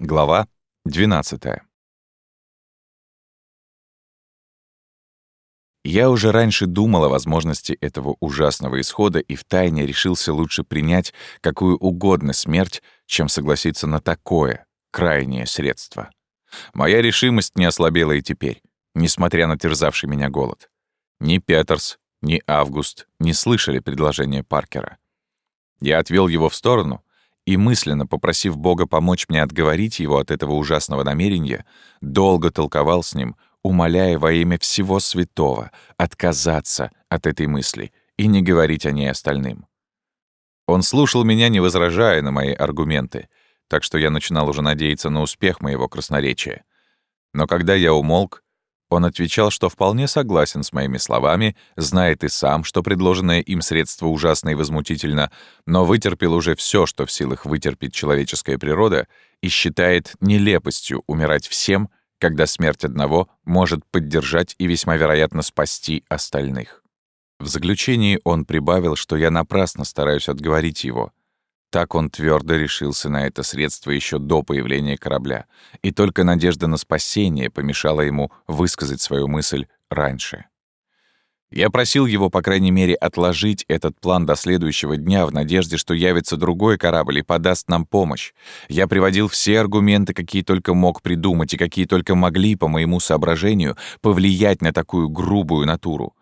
Глава 12. Я уже раньше думал о возможности этого ужасного исхода и втайне решился лучше принять какую угодно смерть, чем согласиться на такое крайнее средство. Моя решимость не ослабела и теперь, несмотря на терзавший меня голод. Ни Петерс, ни Август не слышали предложения Паркера. Я отвел его в сторону и, мысленно попросив Бога помочь мне отговорить его от этого ужасного намерения, долго толковал с ним, умоляя во имя всего святого отказаться от этой мысли и не говорить о ней остальным. Он слушал меня, не возражая на мои аргументы, так что я начинал уже надеяться на успех моего красноречия. Но когда я умолк, он отвечал, что вполне согласен с моими словами, знает и сам, что предложенное им средство ужасно и возмутительно, но вытерпел уже все, что в силах вытерпеть человеческая природа, и считает нелепостью умирать всем, когда смерть одного может поддержать и весьма вероятно спасти остальных. В заключении он прибавил, что я напрасно стараюсь отговорить его, так он твердо решился на это средство еще до появления корабля, и только надежда на спасение помешала ему высказать свою мысль раньше. Я просил его, по крайней мере, отложить этот план до следующего дня в надежде, что явится другой корабль и подаст нам помощь. Я приводил все аргументы, какие только мог придумать и какие только могли, по моему соображению, повлиять на такую грубую натуру.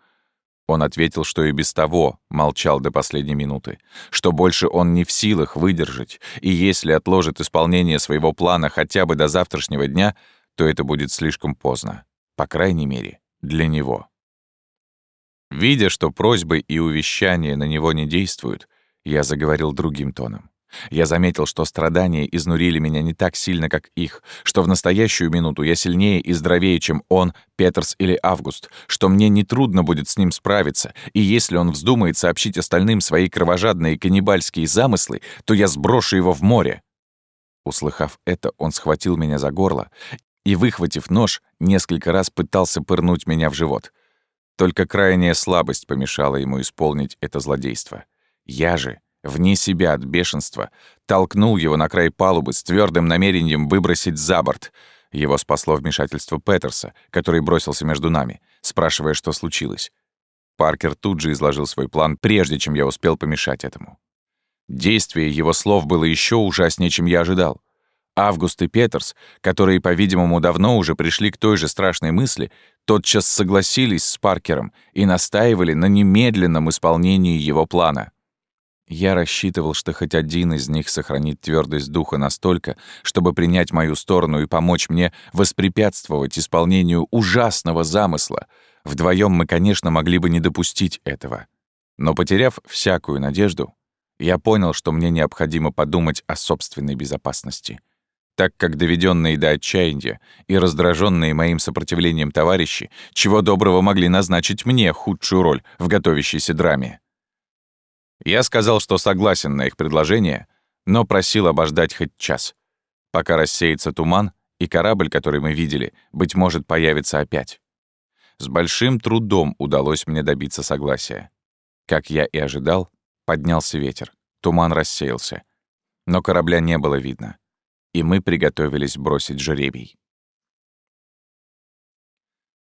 Он ответил, что и без того молчал до последней минуты, что больше он не в силах выдержать, и если отложит исполнение своего плана хотя бы до завтрашнего дня, то это будет слишком поздно, по крайней мере, для него. Видя, что просьбы и увещания на него не действуют, я заговорил другим тоном. Я заметил, что страдания изнурили меня не так сильно, как их, что в настоящую минуту я сильнее и здоровее, чем он, Петерс или Август, что мне нетрудно будет с ним справиться, и если он вздумает сообщить остальным свои кровожадные каннибальские замыслы, то я сброшу его в море. Услыхав это, он схватил меня за горло и, выхватив нож, несколько раз пытался пырнуть меня в живот. Только крайняя слабость помешала ему исполнить это злодейство. Я же, вне себя от бешенства, толкнул его на край палубы с твердым намерением выбросить за борт. Его спасло вмешательство Петерса, который бросился между нами, спрашивая, что случилось. Паркер тут же изложил свой план, прежде чем я успел помешать этому. Действие его слов было еще ужаснее, чем я ожидал. Август и Петерс, которые, по-видимому, давно уже пришли к той же страшной мысли, тотчас согласились с Паркером и настаивали на немедленном исполнении его плана. Я рассчитывал, что хоть один из них сохранит твердость духа настолько, чтобы принять мою сторону и помочь мне воспрепятствовать исполнению ужасного замысла. Вдвоем мы, конечно, могли бы не допустить этого. Но потеряв всякую надежду, я понял, что мне необходимо подумать о собственной безопасности. Так как доведенные до отчаяния и раздраженные моим сопротивлением товарищи, чего доброго могли назначить мне худшую роль в готовящейся драме. Я сказал, что согласен на их предложение, но просил обождать хоть час, пока рассеется туман, и корабль, который мы видели, быть может, появится опять. С большим трудом удалось мне добиться согласия. Как я и ожидал, поднялся ветер, туман рассеялся. Но корабля не было видно, и мы приготовились бросить жеребий.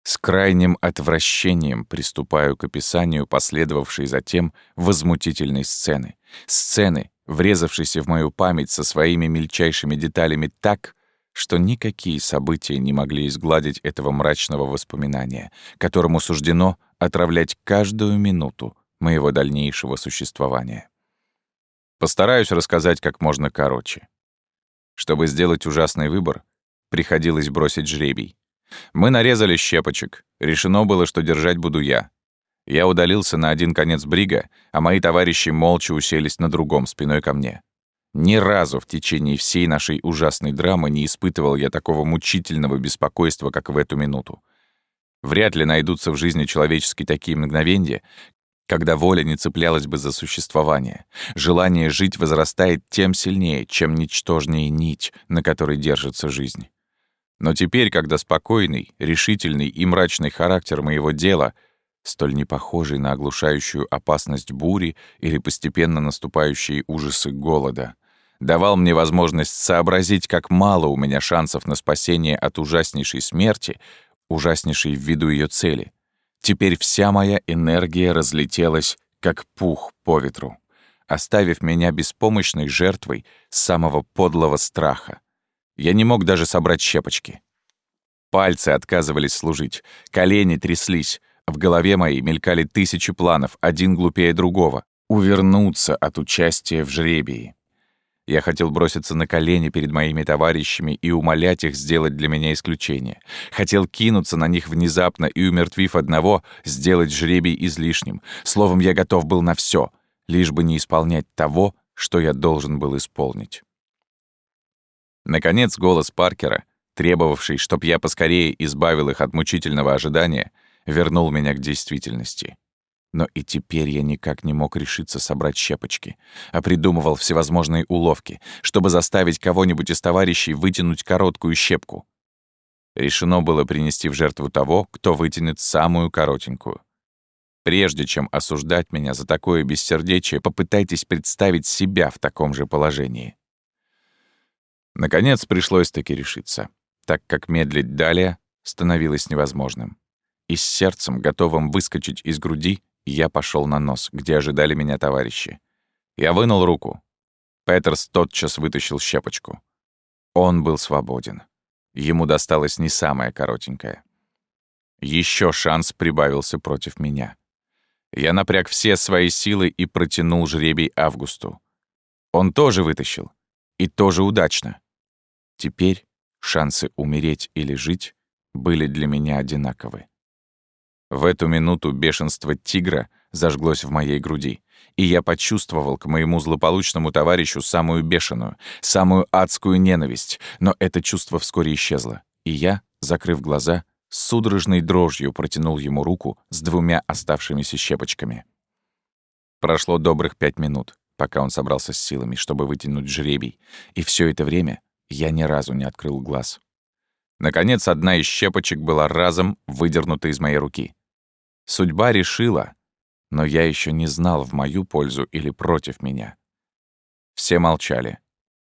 С крайним отвращением приступаю к описанию последовавшей затем возмутительной сцены. Сцены, врезавшейся в мою память со своими мельчайшими деталями так, что никакие события не могли изгладить этого мрачного воспоминания, которому суждено отравлять каждую минуту моего дальнейшего существования. Постараюсь рассказать как можно короче. Чтобы сделать ужасный выбор, приходилось бросить жребий. Мы нарезали щепочек. Решено было, что держать буду я. Я удалился на один конец брига, а мои товарищи молча уселись на другом, спиной ко мне. Ни разу в течение всей нашей ужасной драмы не испытывал я такого мучительного беспокойства, как в эту минуту. Вряд ли найдутся в жизни человеческой такие мгновения, когда воля не цеплялась бы за существование. Желание жить возрастает тем сильнее, чем ничтожнее нить, на которой держится жизнь. Но теперь, когда спокойный, решительный и мрачный характер моего дела, столь не похожий на оглушающую опасность бури или постепенно наступающие ужасы голода, давал мне возможность сообразить, как мало у меня шансов на спасение от ужаснейшей смерти, ужаснейшей ввиду ее цели. Теперь вся моя энергия разлетелась, как пух по ветру, оставив меня беспомощной жертвой самого подлого страха. Я не мог даже собрать щепочки. Пальцы отказывались служить, колени тряслись, в голове моей мелькали тысячи планов, один глупее другого, увернуться от участия в жребии. Я хотел броситься на колени перед моими товарищами и умолять их сделать для меня исключение. Хотел кинуться на них внезапно и, умертвив одного, сделать жребий излишним. Словом, я готов был на все, лишь бы не исполнять того, что я должен был исполнить. Наконец, голос Паркера, требовавший, чтоб я поскорее избавил их от мучительного ожидания, вернул меня к действительности. Но и теперь я никак не мог решиться собрать щепочки, а придумывал всевозможные уловки, чтобы заставить кого-нибудь из товарищей вытянуть короткую щепку. Решено было принести в жертву того, кто вытянет самую коротенькую. Прежде чем осуждать меня за такое бессердечие, попытайтесь представить себя в таком же положении. Наконец пришлось таки решиться, так как медлить далее становилось невозможным. И с сердцем, готовым выскочить из груди, я пошел на нос, где ожидали меня товарищи. Я вынул руку. Петерс тотчас вытащил щепочку. Он был свободен. Ему досталось не самое коротенькое. Еще шанс прибавился против меня. Я напряг все свои силы и протянул жребий Августу. Он тоже вытащил. И тоже удачно. Теперь шансы умереть или жить были для меня одинаковы. В эту минуту бешенство тигра зажглось в моей груди, и я почувствовал к моему злополучному товарищу самую бешеную, самую адскую ненависть, но это чувство вскоре исчезло, и я, закрыв глаза, судорожной дрожью протянул ему руку с двумя оставшимися щепочками. Прошло добрых пять минут, пока он собрался с силами, чтобы вытянуть жребий, и все это время я ни разу не открыл глаз. Наконец, одна из щепочек была разом выдернута из моей руки. Судьба решила, но я еще не знал, в мою пользу или против меня. Все молчали,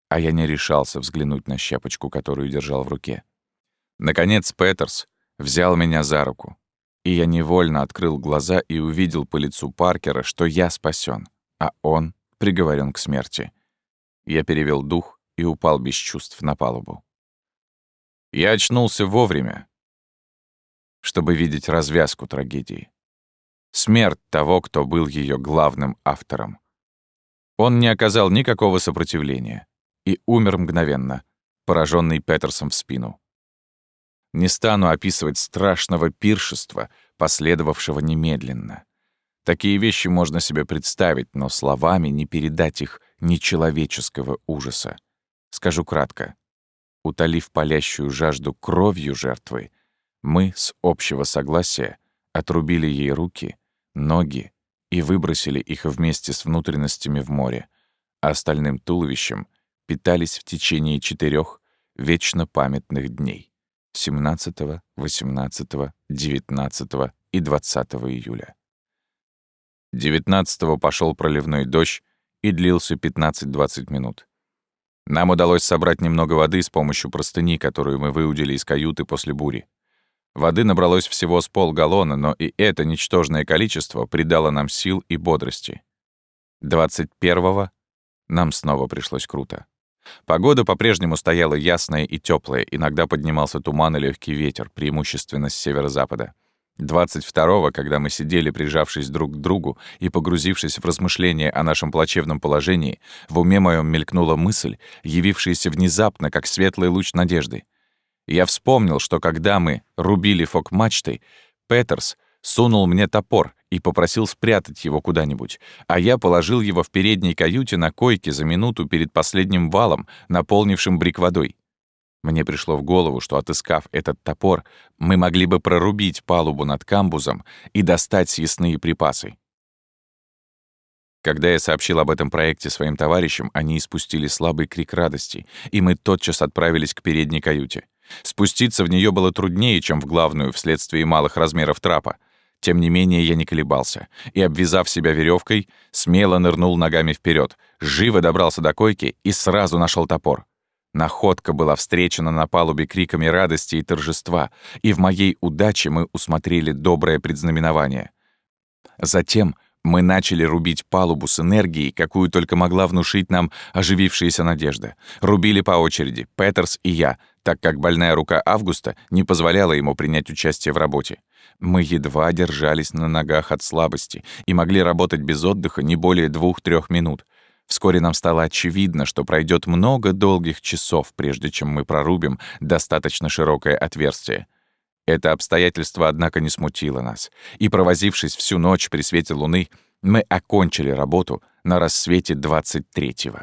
а я не решался взглянуть на щепочку, которую держал в руке. Наконец Петерс взял меня за руку, и я невольно открыл глаза и увидел по лицу Паркера, что я спасен, а он приговорен к смерти. Я перевел дух и упал без чувств на палубу. Я очнулся вовремя, чтобы видеть развязку трагедии. Смерть того, кто был ее главным автором. Он не оказал никакого сопротивления и умер мгновенно, пораженный Петерсом в спину. Не стану описывать страшного пиршества, последовавшего немедленно. Такие вещи можно себе представить, но словами не передать их нечеловеческого ужаса. Скажу кратко. Утолив палящую жажду кровью жертвы, мы с общего согласия отрубили ей руки, ноги и выбросили их вместе с внутренностями в море, а остальным туловищем питались в течение четырех вечно памятных дней — 17, 18, 19 и 20 июля. 19 пошел проливной дождь и длился 15-20 минут. Нам удалось собрать немного воды с помощью простыни, которую мы выудили из каюты после бури. Воды набралось всего с полгаллона, но и это ничтожное количество придало нам сил и бодрости. 21-го нам снова пришлось круто. Погода по-прежнему стояла ясная и теплая, иногда поднимался туман и легкий ветер, преимущественно с северо-запада. 22-го, когда мы сидели, прижавшись друг к другу и погрузившись в размышления о нашем плачевном положении, в уме моем мелькнула мысль, явившаяся внезапно, как светлый луч надежды. Я вспомнил, что когда мы рубили фок-мачтой, Петерс сунул мне топор и попросил спрятать его куда-нибудь, а я положил его в передней каюте на койке за минуту перед последним валом, наполнившим брик водой. Мне пришло в голову, что, отыскав этот топор, мы могли бы прорубить палубу над камбузом и достать съестные припасы. Когда я сообщил об этом проекте своим товарищам, они испустили слабый крик радости, и мы тотчас отправились к передней каюте. Спуститься в нее было труднее, чем в главную, вследствие малых размеров трапа. Тем не менее, я не колебался и, обвязав себя веревкой, смело нырнул ногами вперед, живо добрался до койки и сразу нашел топор. Находка была встречена на палубе криками радости и торжества, и в моей удаче мы усмотрели доброе предзнаменование. Затем мы начали рубить палубу с энергией, какую только могла внушить нам оживившаяся надежда. Рубили по очереди, Петерс и я, так как больная рука Августа не позволяла ему принять участие в работе. Мы едва держались на ногах от слабости и могли работать без отдыха не более двух-трех минут. Вскоре нам стало очевидно, что пройдет много долгих часов, прежде чем мы прорубим достаточно широкое отверстие. Это обстоятельство, однако, не смутило нас, и, провозившись всю ночь при свете луны, мы окончили работу на рассвете 23-го.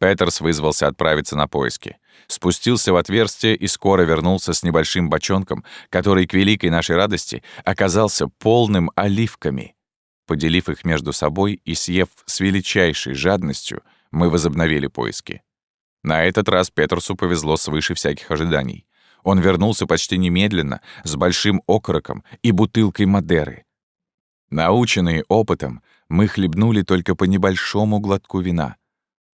Петерс вызвался отправиться на поиски. Спустился в отверстие и скоро вернулся с небольшим бочонком, который, к великой нашей радости, оказался полным оливками. Поделив их между собой и съев с величайшей жадностью, мы возобновили поиски. На этот раз Петерсу повезло свыше всяких ожиданий. Он вернулся почти немедленно, с большим окороком и бутылкой Мадеры. Наученные опытом, мы хлебнули только по небольшому глотку вина.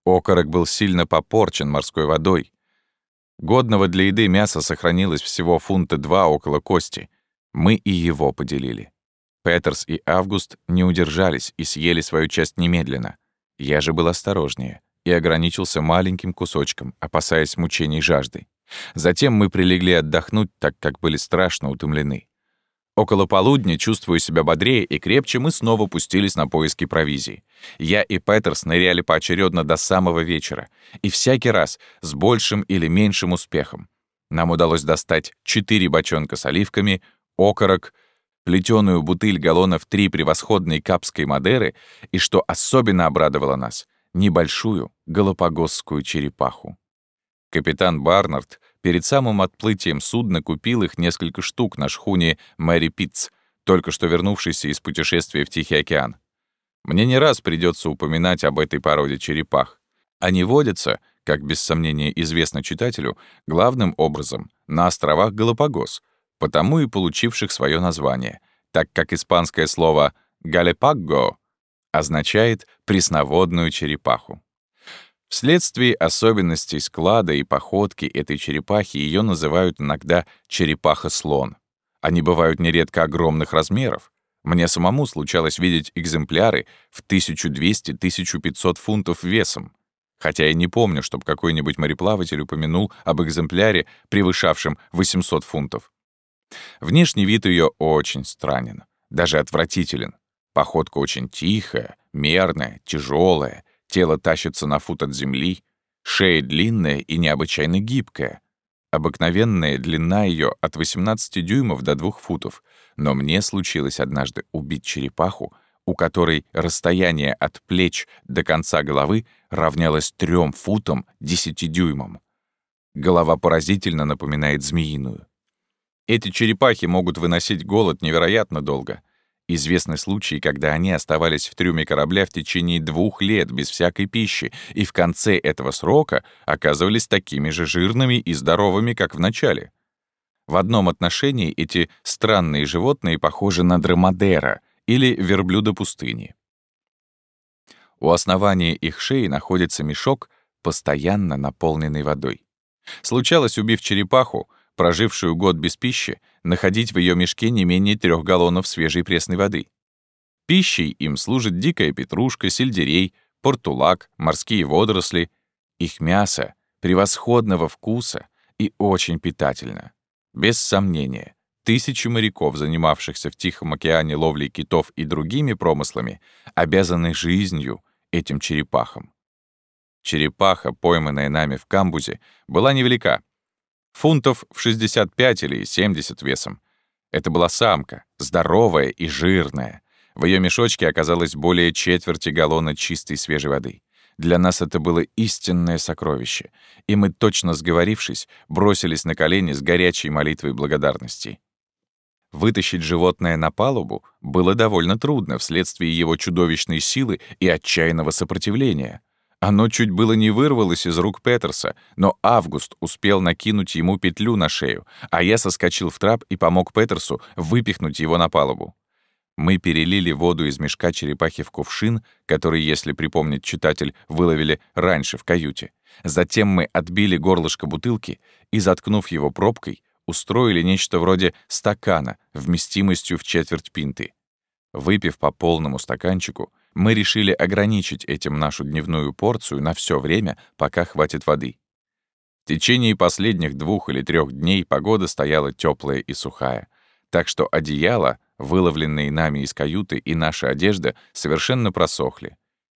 Окорок был сильно попорчен морской водой. Годного для еды мяса сохранилось всего фунта два около кости. Мы и его поделили. Петерс и Август не удержались и съели свою часть немедленно. Я же был осторожнее и ограничился маленьким кусочком, опасаясь мучений жажды. Затем мы прилегли отдохнуть, так как были страшно утомлены. Около полудня, чувствуя себя бодрее и крепче, мы снова пустились на поиски провизии. Я и Петерс ныряли поочередно до самого вечера, и всякий раз с большим или меньшим успехом. Нам удалось достать четыре бочонка с оливками, окорок, плетеную бутыль галлонов три превосходной капской Мадеры и, что особенно обрадовало нас, небольшую галапагосскую черепаху. Капитан Барнард перед самым отплытием судна купил их несколько штук на шхуне Мэри Питц, только что вернувшийся из путешествия в Тихий океан. Мне не раз придется упоминать об этой породе черепах. Они водятся, как без сомнения известно читателю, главным образом на островах Галапагос, потому и получивших свое название, так как испанское слово «галепагго» означает «пресноводную черепаху». Вследствие особенностей склада и походки этой черепахи ее называют иногда черепаха-слон. Они бывают нередко огромных размеров. Мне самому случалось видеть экземпляры в 1200-1500 фунтов весом, хотя я не помню, чтобы какой-нибудь мореплаватель упомянул об экземпляре, превышавшем 800 фунтов. Внешний вид ее очень странен, даже отвратителен. Походка очень тихая, мерная, тяжелая, Тело тащится на фут от земли, шея длинная и необычайно гибкая. Обыкновенная длина ее от 18 дюймов до 2 футов, но мне случилось однажды убить черепаху, у которой расстояние от плеч до конца головы равнялось 3 футам 10 дюймам. Голова поразительно напоминает змеиную. Эти черепахи могут выносить голод невероятно долго — Известны случаи, когда они оставались в трюме корабля в течение двух лет без всякой пищи, и в конце этого срока оказывались такими же жирными и здоровыми, как в начале. В одном отношении эти странные животные похожи на драмадера или верблюда пустыни. У основания их шеи находится мешок, постоянно наполненный водой. Случалось, убив черепаху, прожившую год без пищи, находить в ее мешке не менее трех галлонов свежей пресной воды. Пищей им служит дикая петрушка, сельдерей, портулак, морские водоросли. Их мясо превосходного вкуса и очень питательно. Без сомнения, тысячи моряков, занимавшихся в Тихом океане ловлей китов и другими промыслами, обязаны жизнью этим черепахам. Черепаха, пойманная нами в камбузе, была невелика, Фунтов в 65 или 70 весом. Это была самка, здоровая и жирная. В ее мешочке оказалось более четверти галлона чистой свежей воды. Для нас это было истинное сокровище, и мы, точно сговорившись, бросились на колени с горячей молитвой благодарности. Вытащить животное на палубу было довольно трудно вследствие его чудовищной силы и отчаянного сопротивления. Оно чуть было не вырвалось из рук Петерса, но Август успел накинуть ему петлю на шею, а я соскочил в трап и помог Петерсу выпихнуть его на палубу. Мы перелили воду из мешка черепахи в кувшин, который, если припомнить читатель, выловили раньше в каюте. Затем мы отбили горлышко бутылки и, заткнув его пробкой, устроили нечто вроде стакана вместимостью в четверть пинты. Выпив по полному стаканчику, мы решили ограничить этим нашу дневную порцию на все время, пока хватит воды. В течение последних двух или трех дней погода стояла теплая и сухая, так что одеяло, выловленные нами из каюты, и наша одежда совершенно просохли.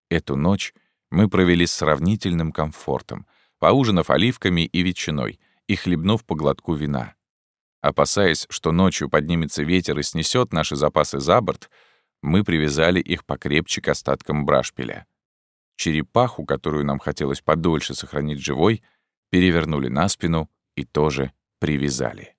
Эту ночь мы провели с сравнительным комфортом, поужинав оливками и ветчиной и хлебнув по глотку вина. Опасаясь, что ночью поднимется ветер и снесет наши запасы за борт, мы привязали их покрепче к остаткам брашпиля. Черепаху, которую нам хотелось подольше сохранить живой, перевернули на спину и тоже привязали.